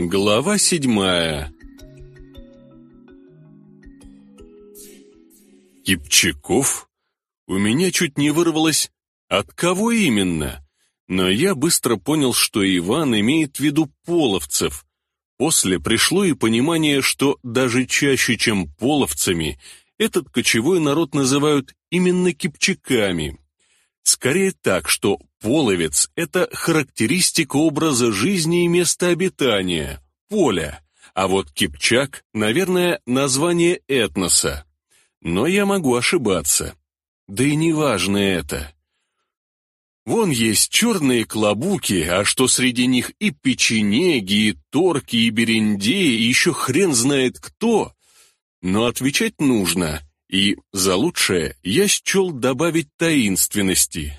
Глава седьмая Кипчаков? У меня чуть не вырвалось «От кого именно?» Но я быстро понял, что Иван имеет в виду половцев. После пришло и понимание, что даже чаще, чем половцами, этот кочевой народ называют именно кипчаками. Скорее так, что половец – это характеристика образа жизни и места обитания, поля, а вот кипчак, наверное, название этноса. Но я могу ошибаться. Да и не важно это. Вон есть черные клобуки, а что среди них и печенеги, и торки, и берендеи, и еще хрен знает кто. Но отвечать нужно, и за лучшее я счел добавить таинственности.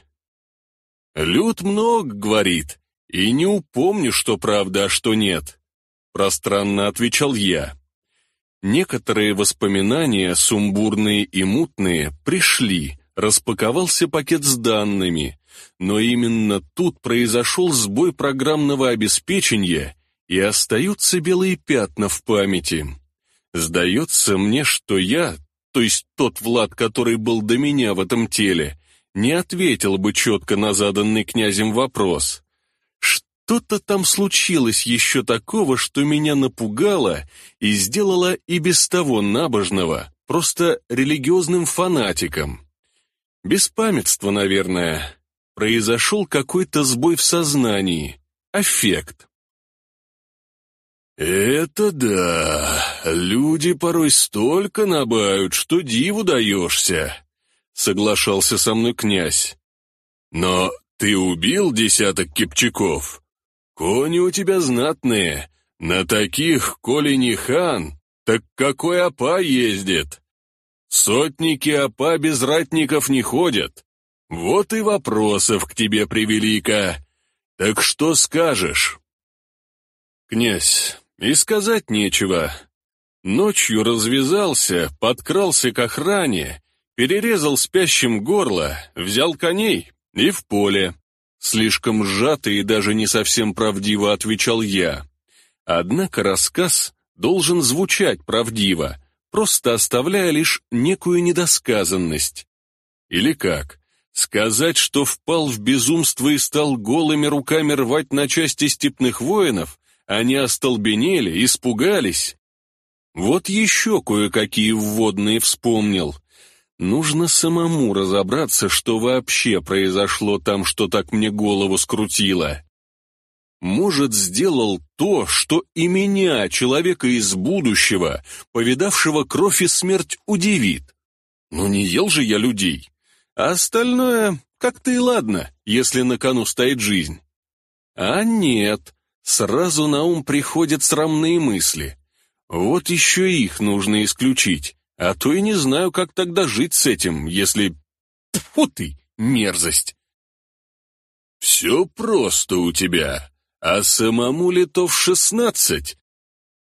Люд много говорит, и не упомню, что правда, а что нет. Пространно отвечал я. Некоторые воспоминания, сумбурные и мутные, пришли, распаковался пакет с данными, но именно тут произошел сбой программного обеспечения, и остаются белые пятна в памяти. Сдается мне, что я, то есть тот Влад, который был до меня в этом теле, не ответил бы четко на заданный князем вопрос. Что-то там случилось еще такого, что меня напугало и сделало и без того набожного, просто религиозным фанатиком. Беспамятство, наверное. Произошел какой-то сбой в сознании, аффект. «Это да, люди порой столько набают, что диву даешься», — соглашался со мной князь. «Но ты убил десяток кипчаков? Кони у тебя знатные, на таких, коли не хан, так какой опа ездит? Сотники опа без ратников не ходят. Вот и вопросов к тебе превелика. Так что скажешь?» «Князь, и сказать нечего. Ночью развязался, подкрался к охране, перерезал спящим горло, взял коней и в поле. Слишком сжато и даже не совсем правдиво отвечал я. Однако рассказ должен звучать правдиво, просто оставляя лишь некую недосказанность. Или как? Сказать, что впал в безумство и стал голыми руками рвать на части степных воинов, они остолбенели, испугались. Вот еще кое-какие вводные вспомнил. Нужно самому разобраться, что вообще произошло там, что так мне голову скрутило. Может, сделал то, что и меня, человека из будущего, повидавшего кровь и смерть, удивит. Но не ел же я людей. А остальное как-то и ладно, если на кону стоит жизнь. А нет, Сразу на ум приходят срамные мысли. Вот еще их нужно исключить, а то и не знаю, как тогда жить с этим, если... Тьфу ты, мерзость! «Все просто у тебя, а самому ли то в шестнадцать?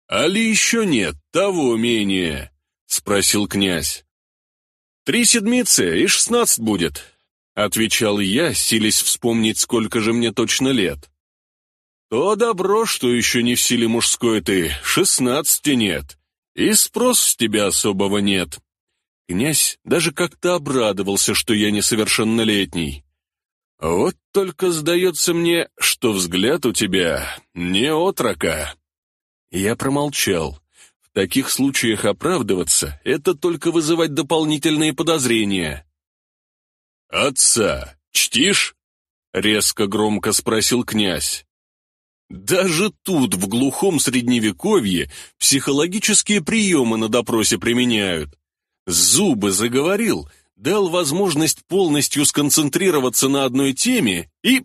А ли еще нет, того менее?» — спросил князь. «Три седмицы и шестнадцать будет», — отвечал я, силясь вспомнить, сколько же мне точно лет. То добро, что еще не в силе мужской ты, шестнадцати нет, и спрос с тебя особого нет. Князь даже как-то обрадовался, что я несовершеннолетний. Вот только сдается мне, что взгляд у тебя не отрока. Я промолчал. В таких случаях оправдываться — это только вызывать дополнительные подозрения. «Отца чтишь?» — резко громко спросил князь. Даже тут, в глухом средневековье, психологические приемы на допросе применяют. Зубы заговорил, дал возможность полностью сконцентрироваться на одной теме и...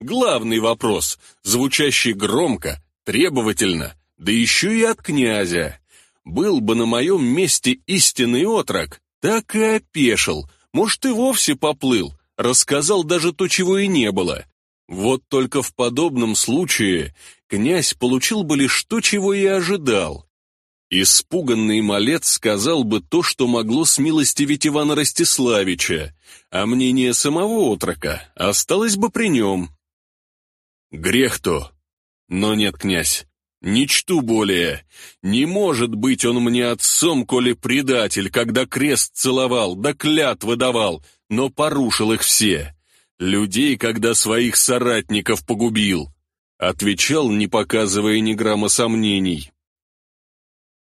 Главный вопрос, звучащий громко, требовательно, да еще и от князя. Был бы на моем месте истинный отрок, так и опешил, может и вовсе поплыл, рассказал даже то, чего и не было. Вот только в подобном случае князь получил бы лишь то, чего и ожидал. Испуганный малец сказал бы то, что могло смилостивить Ивана Ростиславича, а мнение самого отрока осталось бы при нем. Грех то. Но нет, князь, не более. Не может быть он мне отцом, коли предатель, когда крест целовал, да клятвы давал, но порушил их все. Людей, когда своих соратников погубил. Отвечал, не показывая ни грамма сомнений.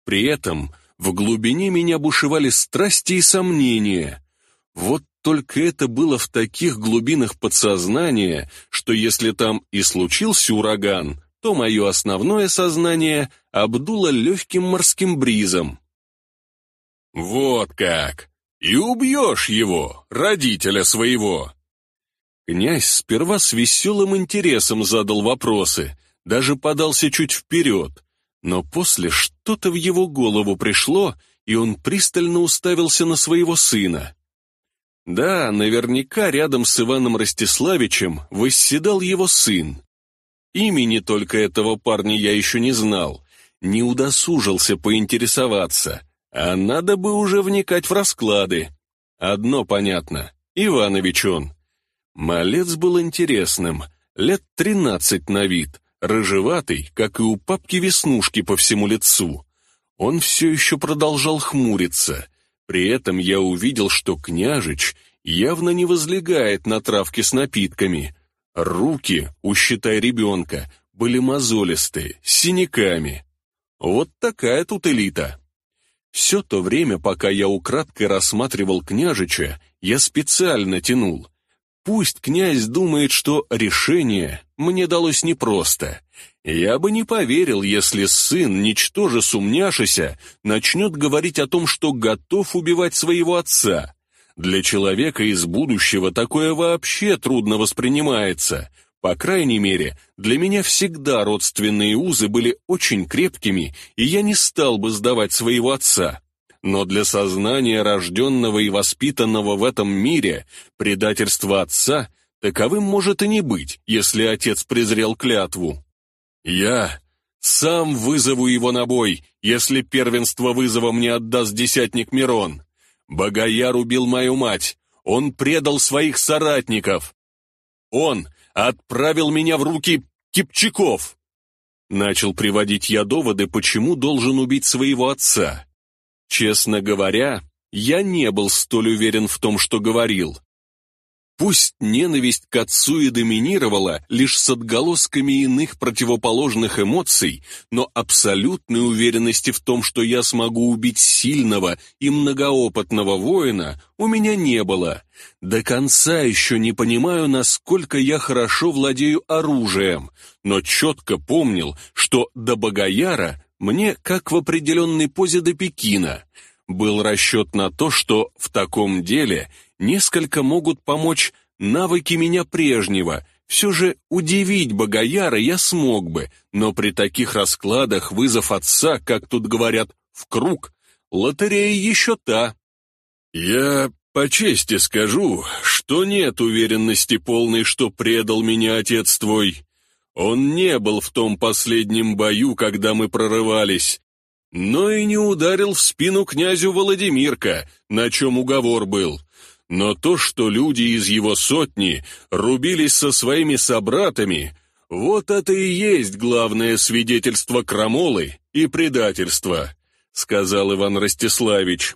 При этом в глубине меня бушевали страсти и сомнения. Вот только это было в таких глубинах подсознания, что если там и случился ураган, то мое основное сознание обдуло легким морским бризом. «Вот как! И убьешь его, родителя своего!» Князь сперва с веселым интересом задал вопросы, даже подался чуть вперед, но после что-то в его голову пришло, и он пристально уставился на своего сына. Да, наверняка рядом с Иваном Ростиславичем восседал его сын. Имени только этого парня я еще не знал, не удосужился поинтересоваться, а надо бы уже вникать в расклады. Одно понятно, Иванович он. Малец был интересным, лет тринадцать на вид, рыжеватый, как и у папки веснушки по всему лицу. Он все еще продолжал хмуриться, при этом я увидел, что княжич явно не возлегает на травке с напитками. Руки, у считай ребенка, были мозолистые, синяками. Вот такая тут элита. Все то время, пока я украдкой рассматривал княжича, я специально тянул. Пусть князь думает, что решение мне далось непросто. Я бы не поверил, если сын, ничтоже сумняшися, начнет говорить о том, что готов убивать своего отца. Для человека из будущего такое вообще трудно воспринимается. По крайней мере, для меня всегда родственные узы были очень крепкими, и я не стал бы сдавать своего отца. Но для сознания рожденного и воспитанного в этом мире предательство отца таковым может и не быть, если отец презрел клятву. Я сам вызову его на бой, если первенство вызова мне отдаст десятник Мирон. Богояр убил мою мать, он предал своих соратников. Он отправил меня в руки Кипчаков. Начал приводить я доводы, почему должен убить своего отца. Честно говоря, я не был столь уверен в том, что говорил. Пусть ненависть к отцу и доминировала лишь с отголосками иных противоположных эмоций, но абсолютной уверенности в том, что я смогу убить сильного и многоопытного воина, у меня не было. До конца еще не понимаю, насколько я хорошо владею оружием, но четко помнил, что до Богояра мне как в определенной позе до Пекина. Был расчет на то, что в таком деле несколько могут помочь навыки меня прежнего. Все же удивить Богояра я смог бы, но при таких раскладах вызов отца, как тут говорят, в круг, лотерея еще та. Я по чести скажу, что нет уверенности полной, что предал меня отец твой. Он не был в том последнем бою, когда мы прорывались, но и не ударил в спину князю Владимирка, на чем уговор был. Но то, что люди из его сотни рубились со своими собратами, вот это и есть главное свидетельство крамолы и предательства, сказал Иван Ростиславич.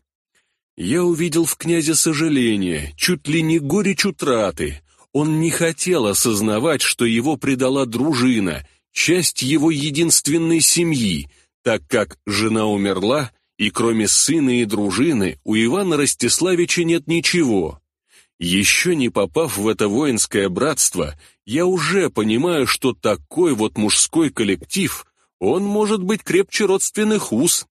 Я увидел в князе сожаление, чуть ли не горечь утраты. Он не хотел осознавать, что его предала дружина, часть его единственной семьи, так как жена умерла, и кроме сына и дружины у Ивана Ростиславича нет ничего. Еще не попав в это воинское братство, я уже понимаю, что такой вот мужской коллектив, он может быть крепче родственных уз.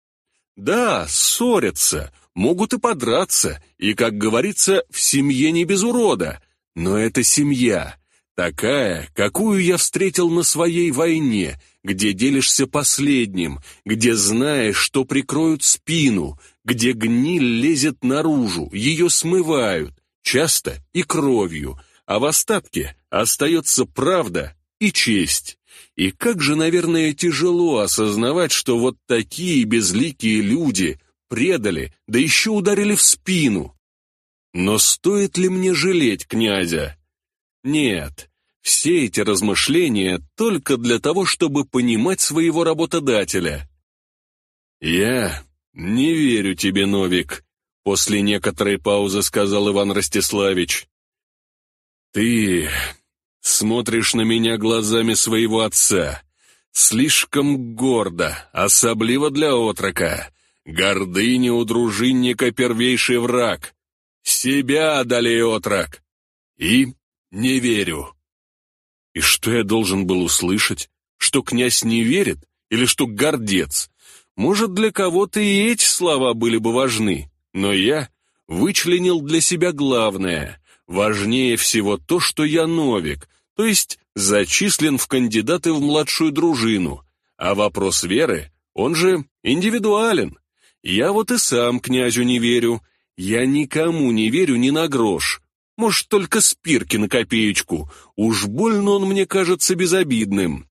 Да, ссорятся, могут и подраться, и, как говорится, в семье не без урода, но это семья, такая, какую я встретил на своей войне, где делишься последним, где знаешь, что прикроют спину, где гниль лезет наружу, ее смывают, часто и кровью, а в остатке остается правда и честь. И как же, наверное, тяжело осознавать, что вот такие безликие люди предали, да еще ударили в спину. Но стоит ли мне жалеть князя? Нет, Все эти размышления только для того, чтобы понимать своего работодателя. «Я не верю тебе, Новик», — после некоторой паузы сказал Иван Ростиславич. «Ты смотришь на меня глазами своего отца, слишком гордо, особливо для отрока. Гордыня у дружинника первейший враг. Себя одолей, отрок. И не верю». И что я должен был услышать? Что князь не верит? Или что гордец? Может, для кого-то и эти слова были бы важны, но я вычленил для себя главное. Важнее всего то, что я новик, то есть зачислен в кандидаты в младшую дружину, а вопрос веры, он же индивидуален. Я вот и сам князю не верю, я никому не верю ни на грош, может, только спирки на копеечку, уж больно он мне кажется безобидным.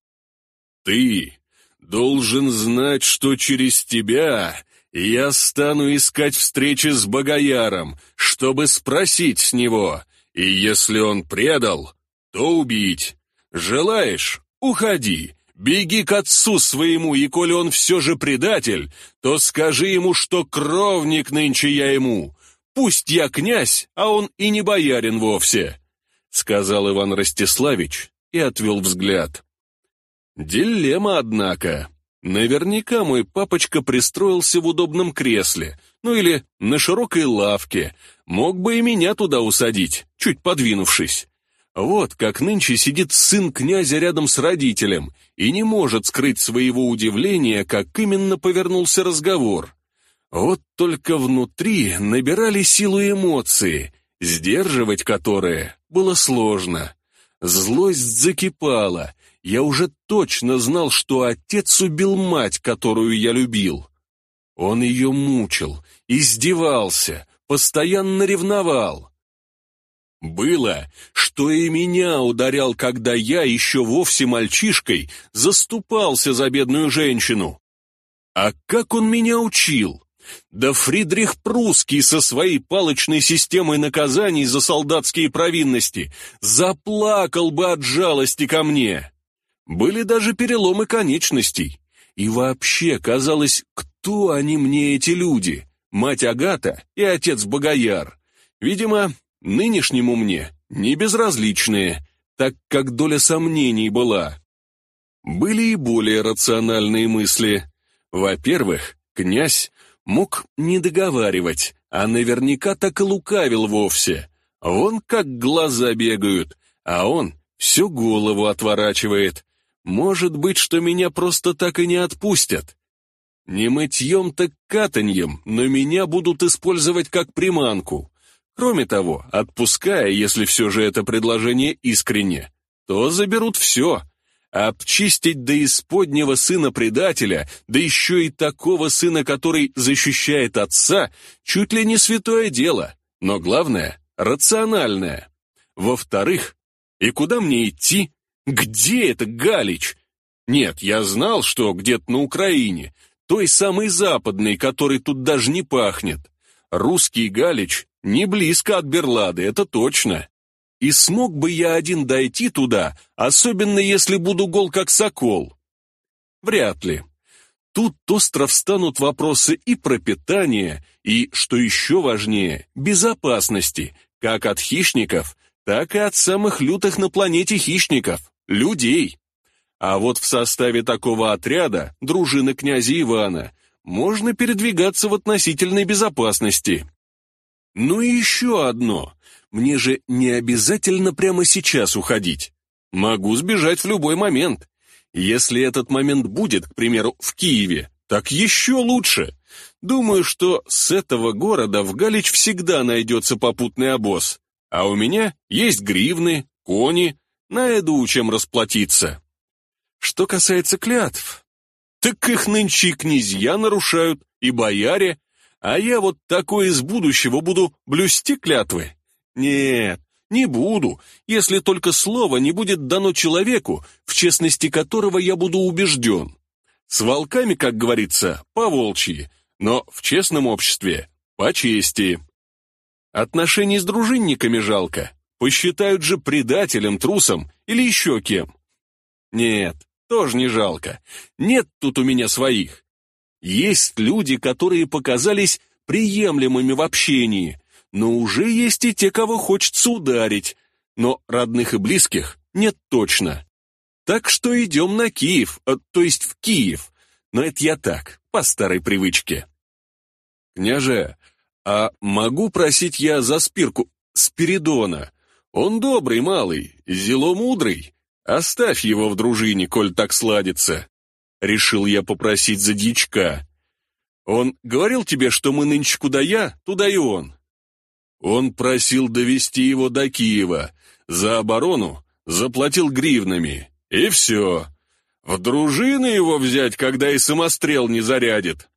Ты должен знать, что через тебя я стану искать встречи с Богояром, чтобы спросить с него, и если он предал, то убить. Желаешь — уходи, беги к отцу своему, и коли он все же предатель, то скажи ему, что кровник нынче я ему. Пусть я князь, а он и не боярин вовсе», — сказал Иван Ростиславич и отвел взгляд. Дилемма, однако. Наверняка мой папочка пристроился в удобном кресле, ну или на широкой лавке, мог бы и меня туда усадить, чуть подвинувшись. Вот как нынче сидит сын князя рядом с родителем и не может скрыть своего удивления, как именно повернулся разговор. Вот только внутри набирали силу эмоции, сдерживать которые было сложно. Злость закипала, я уже точно знал, что отец убил мать, которую я любил. Он ее мучил, издевался, постоянно ревновал. Было, что и меня ударял, когда я, еще вовсе мальчишкой, заступался за бедную женщину. А как он меня учил? Да Фридрих Прусский со своей палочной системой наказаний за солдатские провинности заплакал бы от жалости ко мне. Были даже переломы конечностей. И вообще, казалось, кто они мне, эти люди? Мать Агата и отец Богояр. Видимо, нынешнему мне не безразличные, так как доля сомнений была. Были и более рациональные мысли. Во-первых, князь мог не договаривать, а наверняка так и лукавил вовсе. Вон как глаза бегают, а он всю голову отворачивает. Может быть, что меня просто так и не отпустят. Не мытьем, так катаньем, но меня будут использовать как приманку. Кроме того, отпуская, если все же это предложение искренне, то заберут все — Обчистить до исподнего сына предателя, да еще и такого сына, который защищает отца, чуть ли не святое дело, но главное — рациональное. Во-вторых, и куда мне идти? Где это Галич? Нет, я знал, что где-то на Украине, той самой западной, который тут даже не пахнет. Русский Галич не близко от Берлады, это точно. И смог бы я один дойти туда, особенно если буду гол как сокол? Вряд ли. Тут остро встанут вопросы и про питание, и, что еще важнее, безопасности, как от хищников, так и от самых лютых на планете хищников, людей. А вот в составе такого отряда, дружины князя Ивана, можно передвигаться в относительной безопасности. Ну и еще одно. Мне же не обязательно прямо сейчас уходить. Могу сбежать в любой момент. Если этот момент будет, к примеру, в Киеве, так еще лучше. Думаю, что с этого города в Галич всегда найдется попутный обоз. А у меня есть гривны, кони, найду чем расплатиться. Что касается клятв, так их нынче и князья нарушают, и бояре, а я вот такой из будущего буду блюсти клятвы. Нет, не буду, если только слово не будет дано человеку, в честности которого я буду убежден. С волками, как говорится, по-волчьи, но в честном обществе по чести. Отношений с дружинниками жалко, Посчитают же предателем, трусом или еще кем. Нет, тоже не жалко. Нет тут у меня своих. Есть люди, которые показались приемлемыми в общении, но уже есть и те, кого хочется ударить, но родных и близких нет точно. Так что идем на Киев, а, то есть в Киев, но это я так, по старой привычке. Княже, а могу просить я за спирку Спиридона? Он добрый малый, зело мудрый. Оставь его в дружине, коль так сладится. Решил я попросить за дичка. Он говорил тебе, что мы нынче куда я, туда и он. Он просил довести его до Киева. За оборону заплатил гривнами. И все. В дружины его взять, когда и самострел не зарядит.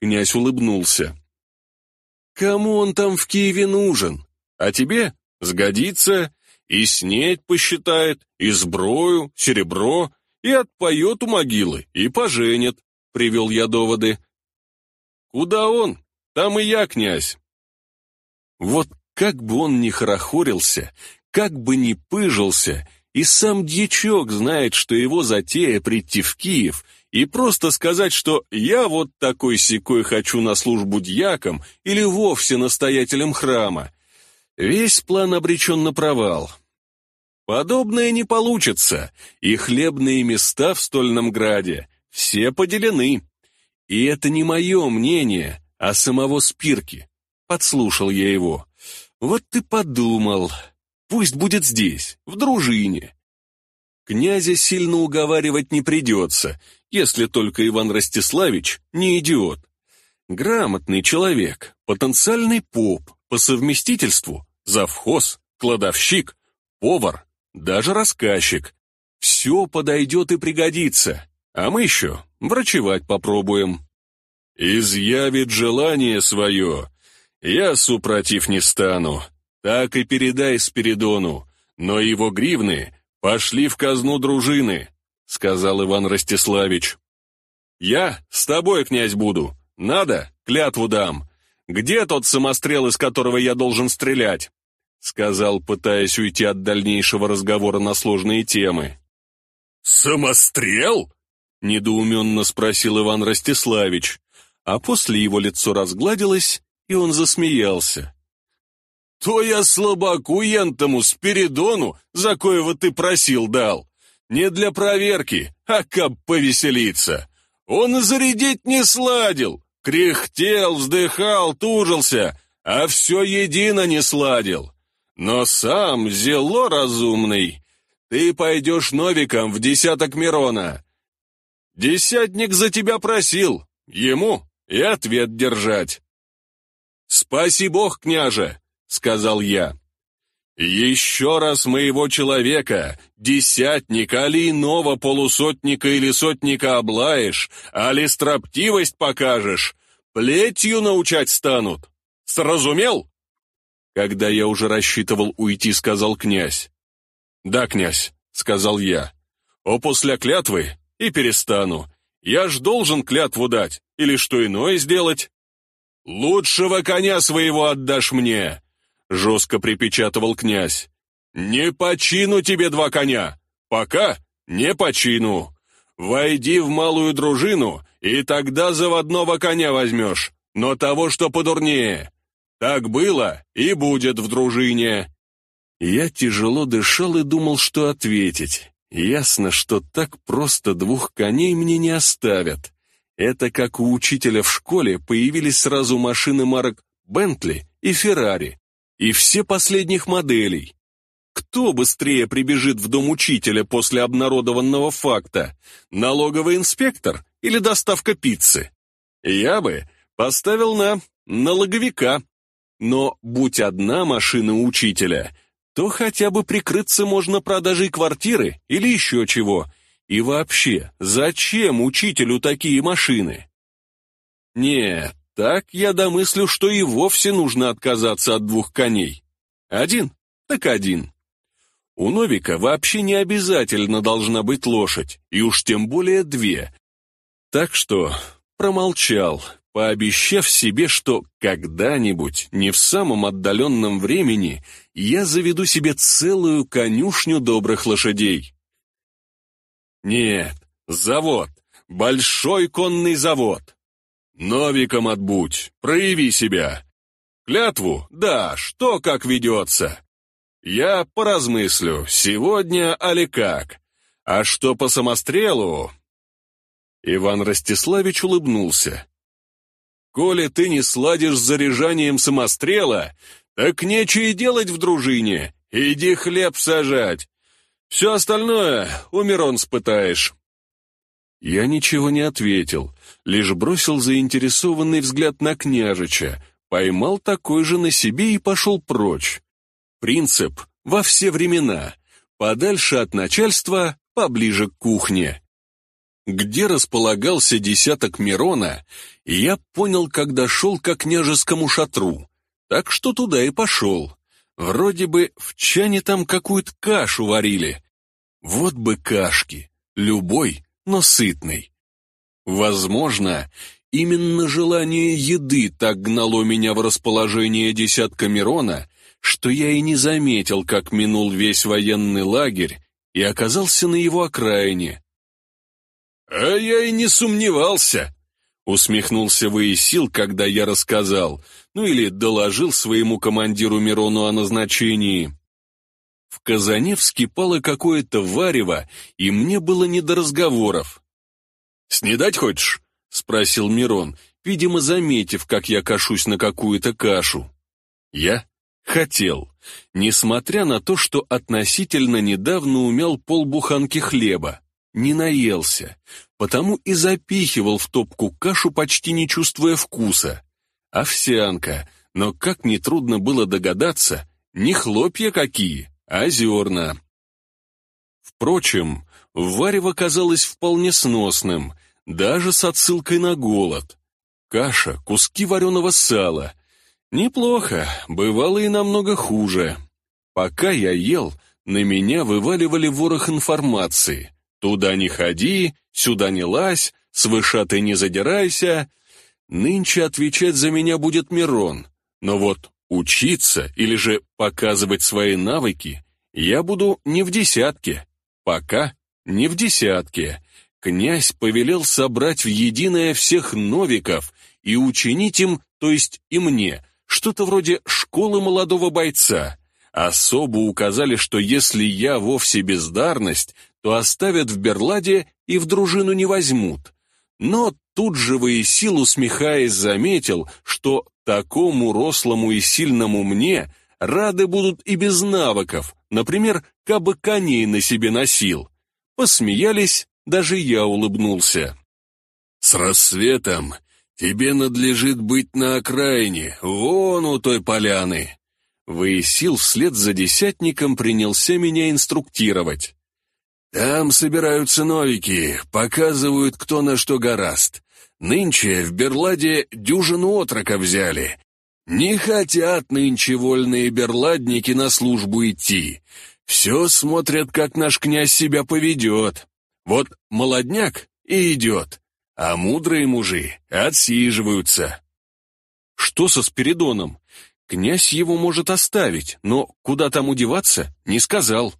Князь улыбнулся. Кому он там в Киеве нужен? А тебе сгодится. И снеть посчитает, и сброю, серебро, и отпоет у могилы, и поженит, привел я доводы. Куда он? Там и я, князь. Вот как бы он ни хорохорился, как бы ни пыжился, и сам дьячок знает, что его затея прийти в Киев и просто сказать, что я вот такой-сякой хочу на службу дьяком или вовсе настоятелем храма. Весь план обречен на провал. Подобное не получится, и хлебные места в Стольном Граде все поделены. И это не мое мнение, а самого Спирки. Подслушал я его. Вот ты подумал. Пусть будет здесь, в дружине. Князя сильно уговаривать не придется, если только Иван Ростиславич не идиот. Грамотный человек, потенциальный поп, по совместительству завхоз, кладовщик, повар, даже рассказчик. Все подойдет и пригодится, а мы еще врачевать попробуем. Изъявит желание свое, я супротив не стану, так и передай Спиридону, но его гривны пошли в казну дружины, сказал Иван Ростиславич. Я с тобой, князь, буду, надо, клятву дам. Где тот самострел, из которого я должен стрелять? сказал, пытаясь уйти от дальнейшего разговора на сложные темы. «Самострел?» — недоуменно спросил Иван Ростиславич, а после его лицо разгладилось, и он засмеялся. «То я слабаку ентому Спиридону, за коего ты просил, дал. Не для проверки, а как повеселиться. Он зарядить не сладил, кряхтел, вздыхал, тужился, а все едино не сладил. Но сам зело разумный. Ты пойдешь новиком в десяток Мирона. Десятник за тебя просил, ему и ответ держать. «Спаси Бог, княже!» — сказал я. «Еще раз моего человека, десятника, али иного полусотника или сотника облаешь, али строптивость покажешь, плетью научать станут. Сразумел?» Когда я уже рассчитывал уйти, сказал князь. «Да, князь», — сказал я. «О, после клятвы и перестану. Я ж должен клятву дать, или что иное сделать». «Лучшего коня своего отдашь мне!» — жестко припечатывал князь. «Не почину тебе два коня! Пока не почину! Войди в малую дружину, и тогда заводного коня возьмешь, но того, что подурнее. Так было и будет в дружине!» Я тяжело дышал и думал, что ответить. Ясно, что так просто двух коней мне не оставят. Это как у учителя в школе появились сразу машины марок Бентли и Феррари, и все последних моделей. Кто быстрее прибежит в дом учителя после обнародованного факта? Налоговый инспектор или доставка пиццы? Я бы поставил на налоговика. Но будь одна машина учителя, то хотя бы прикрыться можно продажей квартиры или еще чего – и вообще, зачем учителю такие машины? Нет, так я домыслю, что и вовсе нужно отказаться от двух коней. Один, так один. У Новика вообще не обязательно должна быть лошадь, и уж тем более две. Так что промолчал, пообещав себе, что когда-нибудь, не в самом отдаленном времени, я заведу себе целую конюшню добрых лошадей. Нет, завод, большой конный завод. Новиком отбудь, прояви себя. Клятву, да, что как ведется. Я поразмыслю, сегодня али как. А что по самострелу? Иван Ростиславич улыбнулся. «Коли ты не сладишь с заряжанием самострела, так нечего и делать в дружине. Иди хлеб сажать. Все остальное у Мирон спытаешь». Я ничего не ответил, лишь бросил заинтересованный взгляд на княжича, поймал такой же на себе и пошел прочь. Принцип во все времена. Подальше от начальства, поближе к кухне. Где располагался десяток Мирона, я понял, когда шел к княжескому шатру, так что туда и пошел. Вроде бы в чане там какую-то кашу варили. Вот бы кашки, любой, но сытный. Возможно, именно желание еды так гнало меня в расположение десятка Мирона, что я и не заметил, как минул весь военный лагерь и оказался на его окраине, «А я и не сомневался», — усмехнулся Воисил, когда я рассказал, ну или доложил своему командиру Мирону о назначении. В казане вскипало какое-то варево, и мне было не до разговоров. «Снедать хочешь?» — спросил Мирон, видимо, заметив, как я кашусь на какую-то кашу. Я хотел, несмотря на то, что относительно недавно умел полбуханки хлеба не наелся, потому и запихивал в топку кашу, почти не чувствуя вкуса. Овсянка, но, как нетрудно было догадаться, не хлопья какие, а зерна. Впрочем, варево казалось вполне сносным, даже с отсылкой на голод. Каша, куски вареного сала. Неплохо, бывало и намного хуже. Пока я ел, на меня вываливали ворох информации. Туда не ходи, сюда не лазь, с вышатой не задирайся. Нынче отвечать за меня будет Мирон, но вот учиться или же показывать свои навыки я буду не в десятке, пока не в десятке. Князь повелел собрать в единое всех новиков и учинить им, то есть и мне, что-то вроде школы молодого бойца. Особо указали, что если я вовсе бездарность, то оставят в Берладе и в дружину не возьмут. Но тут же Воисил, усмехаясь, заметил, что такому рослому и сильному мне рады будут и без навыков, например, кабы коней на себе носил. Посмеялись, даже я улыбнулся. «С рассветом тебе надлежит быть на окраине, вон у той поляны». Воисил вслед за десятником принялся меня инструктировать. Там собираются новики, показывают, кто на что гораст. Нынче в Берладе дюжину отрока взяли. Не хотят нынче вольные берладники на службу идти. Все смотрят, как наш князь себя поведет. Вот молодняк и идет, а мудрые мужи отсиживаются. Что со Спиридоном? Князь его может оставить, но куда там удеваться, не сказал.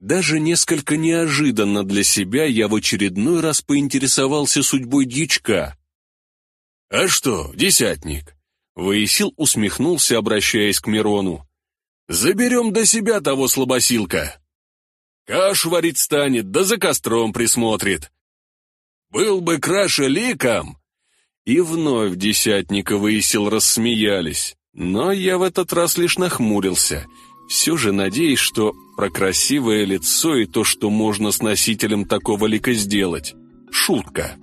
Даже несколько неожиданно для себя я в очередной раз поинтересовался судьбой дичка. «А что, десятник?» Воисил усмехнулся, обращаясь к Мирону. «Заберем до себя того слабосилка. Кашу варить станет, да за костром присмотрит. Был бы краше ликом!» И вновь десятника Воисил рассмеялись, но я в этот раз лишь нахмурился — все же надеюсь, что про красивое лицо и то, что можно с носителем такого лика сделать. Шутка.